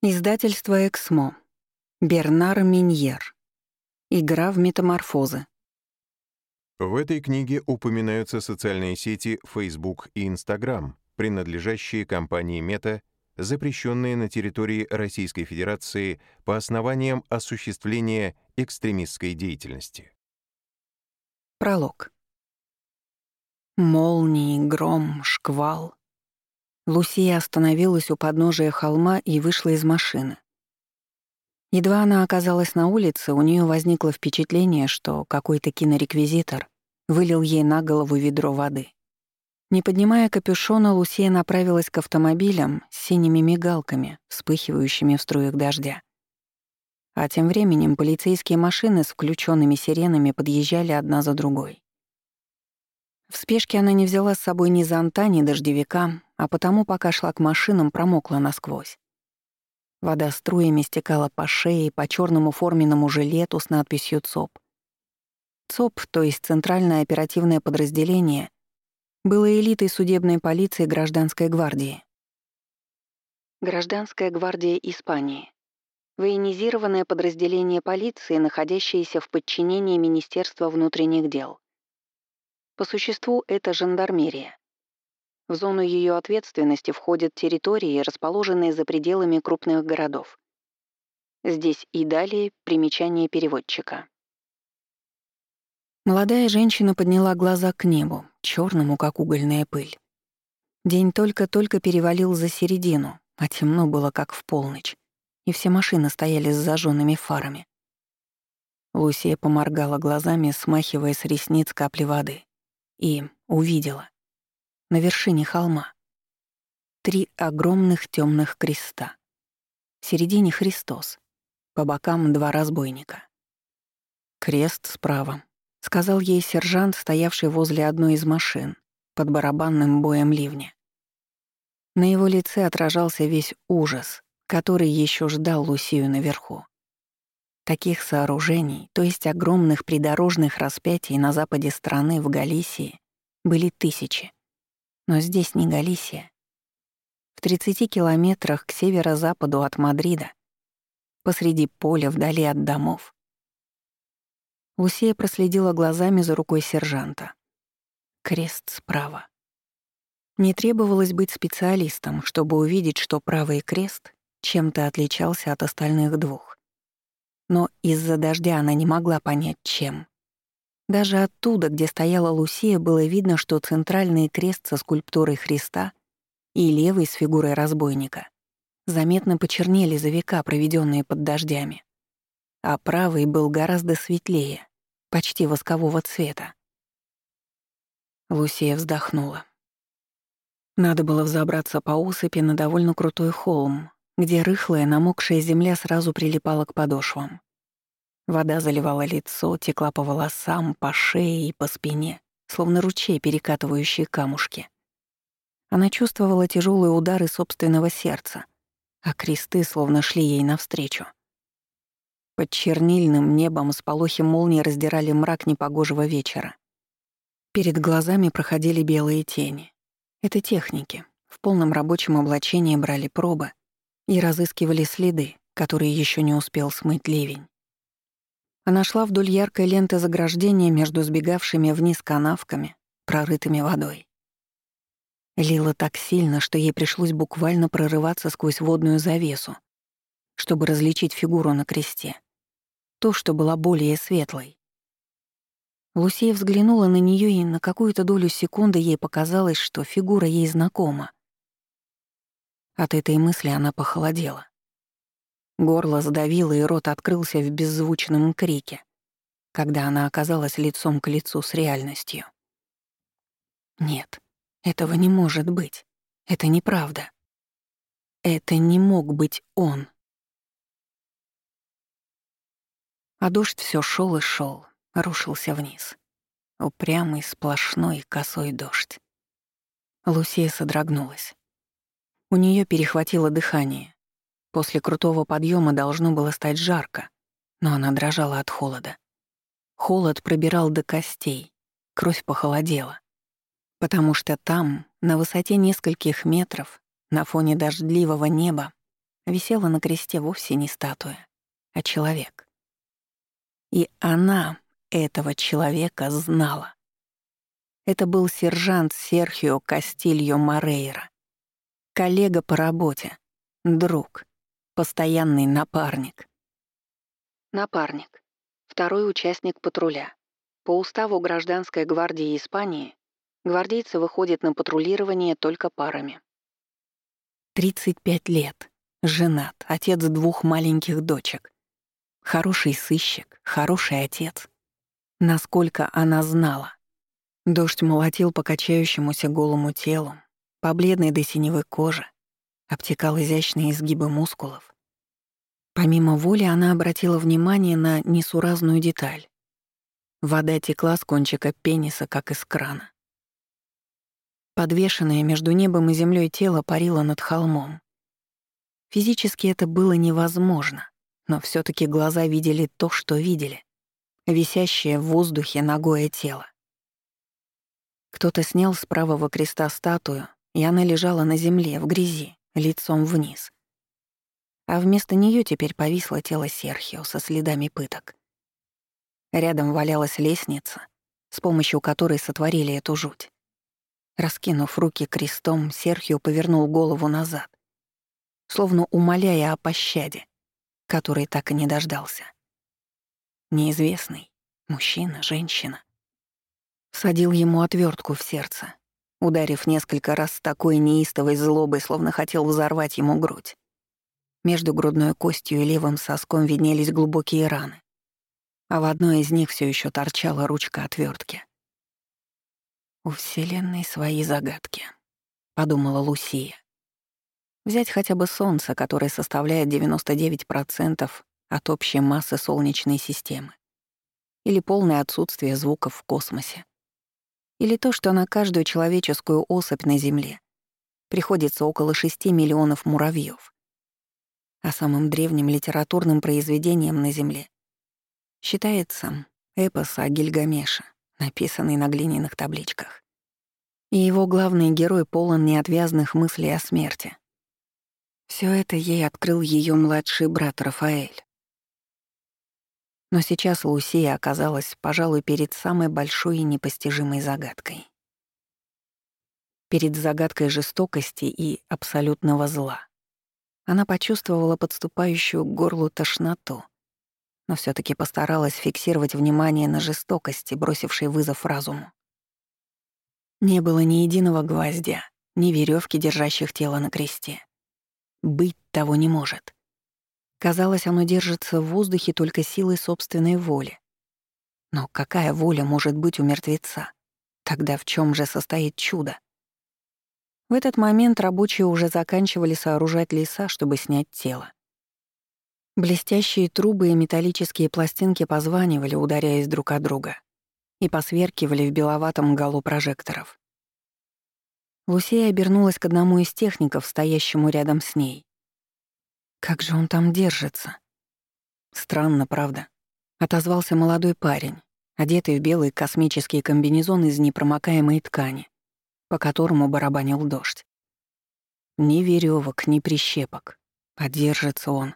Издательство «Эксмо». Бернар Миньер. Игра в метаморфозы. В этой книге упоминаются социальные сети Facebook и Instagram, принадлежащие компании Meta, запрещенные на территории Российской Федерации по основаниям осуществления экстремистской деятельности. Пролог. Молнии, гром, шквал. Лусия остановилась у подножия холма и вышла из машины. Едва она оказалась на улице, у нее возникло впечатление, что какой-то кинореквизитор вылил ей на голову ведро воды. Не поднимая капюшона, Лусия направилась к автомобилям с синими мигалками, вспыхивающими в струях дождя. А тем временем полицейские машины с включенными сиренами подъезжали одна за другой. В спешке она не взяла с собой ни зонта, ни дождевика, а потому, пока шла к машинам, промокла насквозь. Вода струями стекала по шее, по черному форменному жилету с надписью ЦОП. ЦОП, то есть Центральное оперативное подразделение, было элитой судебной полиции Гражданской гвардии. Гражданская гвардия Испании. Военизированное подразделение полиции, находящееся в подчинении Министерства внутренних дел. По существу это жандармерия. В зону ее ответственности входят территории, расположенные за пределами крупных городов. Здесь и далее примечание переводчика. Молодая женщина подняла глаза к небу, черному, как угольная пыль. День только-только перевалил за середину, а темно было, как в полночь, и все машины стояли с зажженными фарами. Лусия поморгала глазами, смахивая с ресниц капли воды и увидела. На вершине холма. Три огромных темных креста. В середине Христос. По бокам два разбойника. «Крест справа», — сказал ей сержант, стоявший возле одной из машин, под барабанным боем ливня. На его лице отражался весь ужас, который еще ждал Лусию наверху. Таких сооружений, то есть огромных придорожных распятий на западе страны, в Галисии, были тысячи. Но здесь не Галисия. В 30 километрах к северо-западу от Мадрида, посреди поля, вдали от домов. Лусия проследила глазами за рукой сержанта. Крест справа. Не требовалось быть специалистом, чтобы увидеть, что правый крест чем-то отличался от остальных двух но из-за дождя она не могла понять, чем. Даже оттуда, где стояла Лусия, было видно, что центральный крест со скульптурой Христа и левый с фигурой разбойника заметно почернели за века, проведенные под дождями, а правый был гораздо светлее, почти воскового цвета. Лусия вздохнула. Надо было взобраться по усыпи на довольно крутой холм, где рыхлая, намокшая земля сразу прилипала к подошвам. Вода заливала лицо, текла по волосам, по шее и по спине, словно ручей, перекатывающий камушки. Она чувствовала тяжелые удары собственного сердца, а кресты словно шли ей навстречу. Под чернильным небом сполохи молнии раздирали мрак непогожего вечера. Перед глазами проходили белые тени. Это техники. В полном рабочем облачении брали пробы, и разыскивали следы, которые еще не успел смыть ливень. Она шла вдоль яркой ленты заграждения между сбегавшими вниз канавками, прорытыми водой. Лила так сильно, что ей пришлось буквально прорываться сквозь водную завесу, чтобы различить фигуру на кресте. То, что была более светлой. Лусия взглянула на нее, и на какую-то долю секунды ей показалось, что фигура ей знакома. От этой мысли она похолодела. Горло сдавило, и рот открылся в беззвучном крике, когда она оказалась лицом к лицу с реальностью. Нет, этого не может быть. Это неправда. Это не мог быть он. А дождь все шел и шел, рушился вниз. Упрямый, сплошной, косой дождь. Лусия содрогнулась. У нее перехватило дыхание. После крутого подъема должно было стать жарко, но она дрожала от холода. Холод пробирал до костей, кровь похолодела. Потому что там, на высоте нескольких метров, на фоне дождливого неба, висела на кресте вовсе не статуя, а человек. И она этого человека знала. Это был сержант Серхио Кастильо Морейра, коллега по работе, друг, постоянный напарник. Напарник. Второй участник патруля. По уставу Гражданской гвардии Испании гвардейцы выходят на патрулирование только парами. 35 лет. Женат, отец двух маленьких дочек. Хороший сыщик, хороший отец. Насколько она знала. Дождь молотил по качающемуся голому телу, по бледной до синевой коже, обтекал изящные изгибы мускулов. Помимо воли она обратила внимание на несуразную деталь. Вода текла с кончика пениса, как из крана. Подвешенное между небом и землей тело парило над холмом. Физически это было невозможно, но все таки глаза видели то, что видели. Висящее в воздухе ногое тело. Кто-то снял с правого креста статую, и она лежала на земле, в грязи, лицом вниз. А вместо нее теперь повисло тело Серхио со следами пыток. Рядом валялась лестница, с помощью которой сотворили эту жуть. Раскинув руки крестом, Серхио повернул голову назад, словно умоляя о пощаде, которой так и не дождался. Неизвестный, мужчина, женщина, садил ему отвертку в сердце, ударив несколько раз с такой неистовой злобой, словно хотел взорвать ему грудь. Между грудной костью и левым соском виднелись глубокие раны, а в одной из них все еще торчала ручка отвертки. «У Вселенной свои загадки», — подумала Лусия. Взять хотя бы Солнце, которое составляет 99% от общей массы Солнечной системы. Или полное отсутствие звуков в космосе. Или то, что на каждую человеческую особь на Земле приходится около 6 миллионов муравьев. А самым древним литературным произведением на Земле считается эпос о Гильгамеше — написанный на глиняных табличках. И его главный герой полон неотвязных мыслей о смерти. Все это ей открыл ее младший брат Рафаэль. Но сейчас Лусия оказалась, пожалуй, перед самой большой и непостижимой загадкой. Перед загадкой жестокости и абсолютного зла. Она почувствовала подступающую к горлу тошноту — но все таки постаралась фиксировать внимание на жестокости, бросившей вызов разуму. Не было ни единого гвоздя, ни веревки, держащих тело на кресте. Быть того не может. Казалось, оно держится в воздухе только силой собственной воли. Но какая воля может быть у мертвеца? Тогда в чем же состоит чудо? В этот момент рабочие уже заканчивали сооружать леса, чтобы снять тело. Блестящие трубы и металлические пластинки позванивали, ударяясь друг о друга, и посверкивали в беловатом галу прожекторов. Лусия обернулась к одному из техников, стоящему рядом с ней. «Как же он там держится?» «Странно, правда?» — отозвался молодой парень, одетый в белый космический комбинезон из непромокаемой ткани, по которому барабанил дождь. Ни веревок, ни прищепок. А он,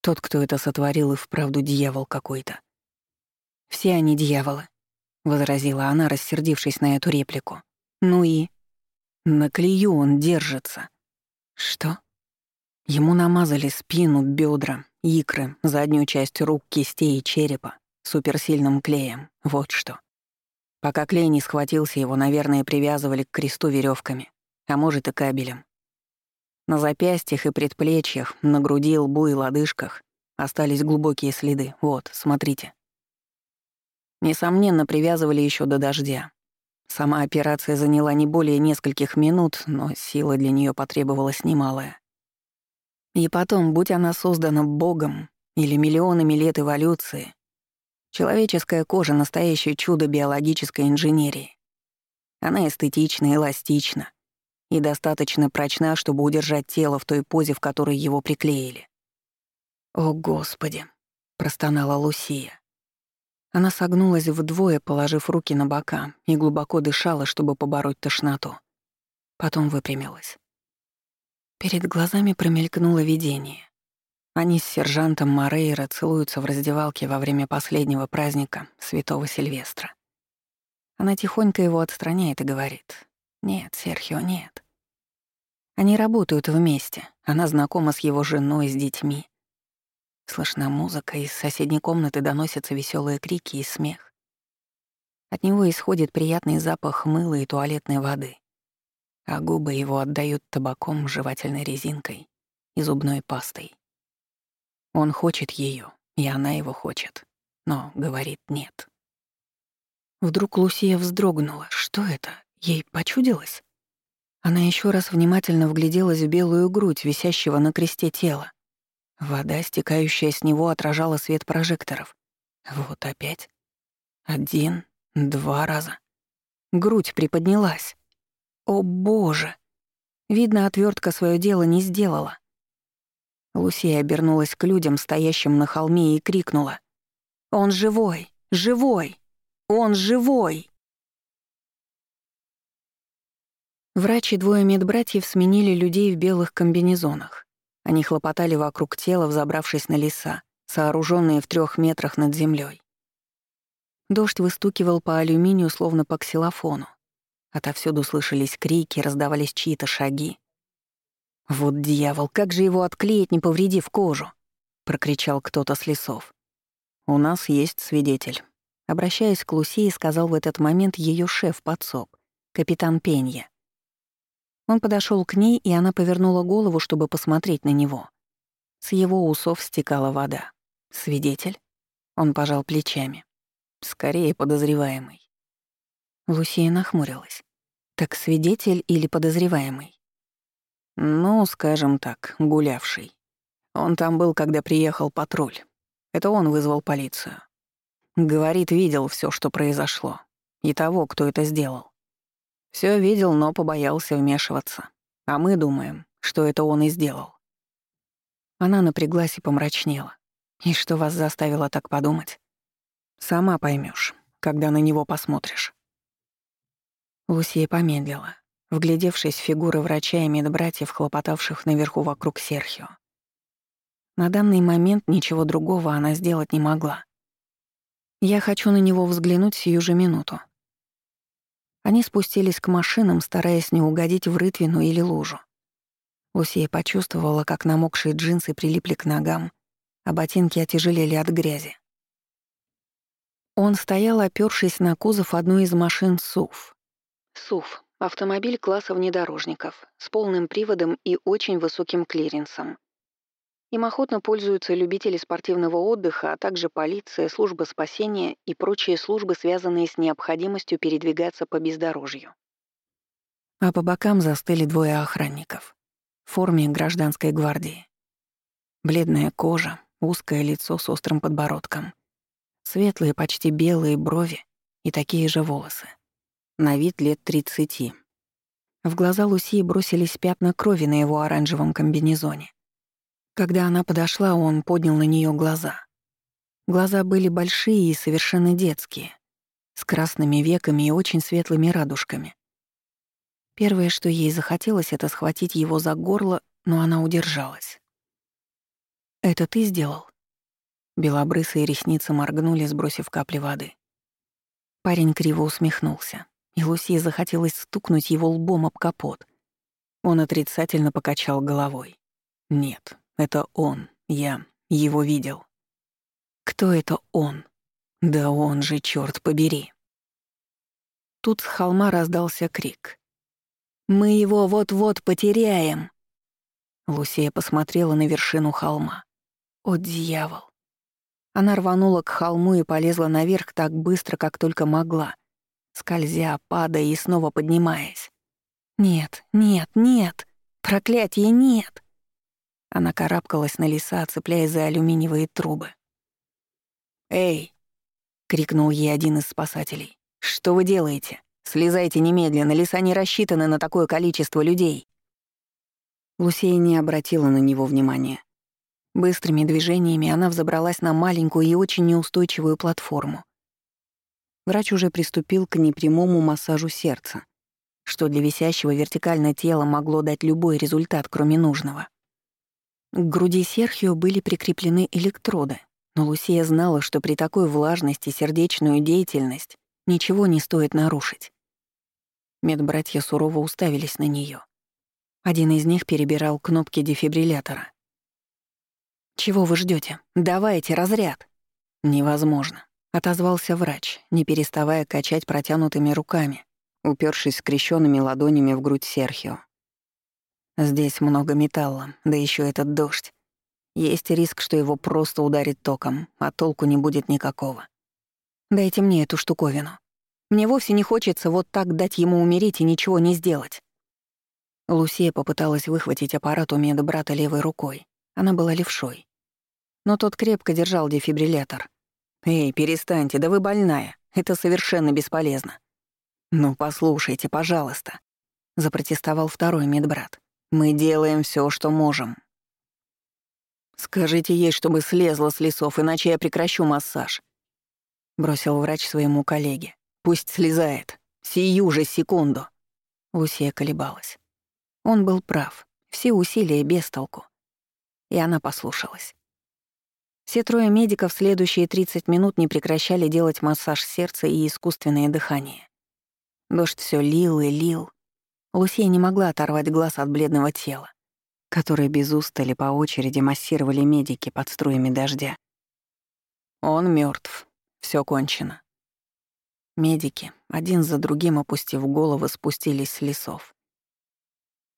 тот, кто это сотворил, и вправду дьявол какой-то. «Все они дьяволы», — возразила она, рассердившись на эту реплику. «Ну и...» «На клею он держится». «Что?» Ему намазали спину, бедра, икры, заднюю часть рук, кистей и черепа суперсильным клеем. Вот что. Пока клей не схватился, его, наверное, привязывали к кресту веревками, а может и кабелем. На запястьях и предплечьях, на груди, лбу и лодыжках остались глубокие следы. Вот, смотрите. Несомненно, привязывали еще до дождя. Сама операция заняла не более нескольких минут, но сила для нее потребовалась немалая. И потом, будь она создана Богом или миллионами лет эволюции, человеческая кожа — настоящее чудо биологической инженерии. Она эстетична, эластична, и достаточно прочна, чтобы удержать тело в той позе, в которой его приклеили. «О, Господи!» — простонала Лусия. Она согнулась вдвое, положив руки на бока, и глубоко дышала, чтобы побороть тошноту. Потом выпрямилась. Перед глазами промелькнуло видение. Они с сержантом Морейро целуются в раздевалке во время последнего праздника Святого Сильвестра. Она тихонько его отстраняет и говорит. «Нет, Серхио, нет». Они работают вместе. Она знакома с его женой, с детьми. Слышна музыка, из соседней комнаты доносятся веселые крики и смех. От него исходит приятный запах мыла и туалетной воды, а губы его отдают табаком, жевательной резинкой и зубной пастой. Он хочет ее, и она его хочет, но говорит «нет». Вдруг Лусия вздрогнула. Что это? Ей почудилось? Она еще раз внимательно вгляделась в белую грудь, висящего на кресте тела. Вода, стекающая с него, отражала свет прожекторов. Вот опять. Один, два раза. Грудь приподнялась. О боже! Видно, отвертка свое дело не сделала. Лусия обернулась к людям, стоящим на холме, и крикнула. «Он живой! Живой!» Он живой!» Врач и двое медбратьев сменили людей в белых комбинезонах. Они хлопотали вокруг тела, взобравшись на леса, сооруженные в трех метрах над землей. Дождь выстукивал по алюминию, словно по ксилофону. Отовсюду слышались крики, раздавались чьи-то шаги. «Вот дьявол, как же его отклеить, не повредив кожу?» — прокричал кто-то с лесов. «У нас есть свидетель», Обращаясь к Лусии, сказал в этот момент ее шеф-подсоб, капитан Пенья. Он подошел к ней, и она повернула голову, чтобы посмотреть на него. С его усов стекала вода. «Свидетель?» Он пожал плечами. «Скорее подозреваемый». Лусия нахмурилась. «Так свидетель или подозреваемый?» «Ну, скажем так, гулявший. Он там был, когда приехал патруль. Это он вызвал полицию. Говорит, видел все, что произошло. И того, кто это сделал. Все видел, но побоялся вмешиваться. А мы думаем, что это он и сделал. Она напряглась и помрачнела. И что вас заставило так подумать? Сама поймешь, когда на него посмотришь. Лусия помедлила, вглядевшись в фигуры врача и медбратьев, хлопотавших наверху вокруг Серхио. На данный момент ничего другого она сделать не могла. Я хочу на него взглянуть сию же минуту. Они спустились к машинам, стараясь не угодить в рытвину или лужу. Лусия почувствовала, как намокшие джинсы прилипли к ногам, а ботинки отяжелели от грязи. Он стоял, опёршись на кузов одной из машин СУВ. СУВ — автомобиль класса внедорожников, с полным приводом и очень высоким клиренсом. Им охотно пользуются любители спортивного отдыха, а также полиция, служба спасения и прочие службы, связанные с необходимостью передвигаться по бездорожью. А по бокам застыли двое охранников в форме гражданской гвардии. Бледная кожа, узкое лицо с острым подбородком, светлые, почти белые брови и такие же волосы. На вид лет тридцати. В глаза Лусии бросились пятна крови на его оранжевом комбинезоне. Когда она подошла, он поднял на нее глаза. Глаза были большие и совершенно детские, с красными веками и очень светлыми радужками. Первое, что ей захотелось, это схватить его за горло, но она удержалась. «Это ты сделал?» Белобрысые ресницы моргнули, сбросив капли воды. Парень криво усмехнулся, и Луси захотелось стукнуть его лбом об капот. Он отрицательно покачал головой. «Нет, это он, я, его видел. Кто это он? Да он же, черт побери. Тут с холма раздался крик. «Мы его вот-вот потеряем!» Лусия посмотрела на вершину холма. «О, дьявол!» Она рванула к холму и полезла наверх так быстро, как только могла, скользя, падая и снова поднимаясь. «Нет, нет, нет! Проклятие, нет!» Она карабкалась на леса, цепляясь за алюминиевые трубы. «Эй!» — крикнул ей один из спасателей. «Что вы делаете? Слезайте немедленно, леса не рассчитаны на такое количество людей!» Лусея не обратила на него внимания. Быстрыми движениями она взобралась на маленькую и очень неустойчивую платформу. Врач уже приступил к непрямому массажу сердца, что для висящего вертикально тела могло дать любой результат, кроме нужного. К груди Серхио были прикреплены электроды, но Лусия знала, что при такой влажности сердечную деятельность ничего не стоит нарушить. Медбратья сурово уставились на нее. Один из них перебирал кнопки дефибриллятора. «Чего вы ждете? Давайте разряд!» «Невозможно», — отозвался врач, не переставая качать протянутыми руками, упершись скрещенными ладонями в грудь Серхио. «Здесь много металла, да еще этот дождь. Есть риск, что его просто ударит током, а толку не будет никакого. Дайте мне эту штуковину. Мне вовсе не хочется вот так дать ему умереть и ничего не сделать». Лусия попыталась выхватить аппарат у медбрата левой рукой. Она была левшой. Но тот крепко держал дефибриллятор. «Эй, перестаньте, да вы больная. Это совершенно бесполезно». «Ну, послушайте, пожалуйста», — запротестовал второй медбрат. «Мы делаем все, что можем». «Скажите ей, чтобы слезла с лесов, иначе я прекращу массаж», — бросил врач своему коллеге. «Пусть слезает. Сию же секунду». Лусия колебалась. Он был прав. Все усилия без толку. И она послушалась. Все трое медиков следующие 30 минут не прекращали делать массаж сердца и искусственное дыхание. Дождь все лил и лил. Лусия не могла оторвать глаз от бледного тела, которое без устали по очереди массировали медики под струями дождя. Он мертв, все кончено. Медики, один за другим опустив головы, спустились с лесов.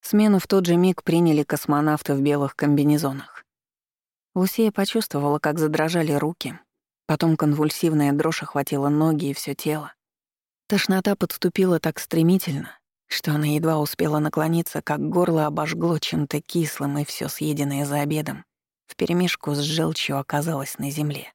Смену в тот же миг приняли космонавты в белых комбинезонах. Лусия почувствовала, как задрожали руки, потом конвульсивная дрожь охватила ноги и все тело. Тошнота подступила так стремительно, что она едва успела наклониться, как горло обожгло чем-то кислым, и все съеденное за обедом вперемешку с желчью оказалось на земле.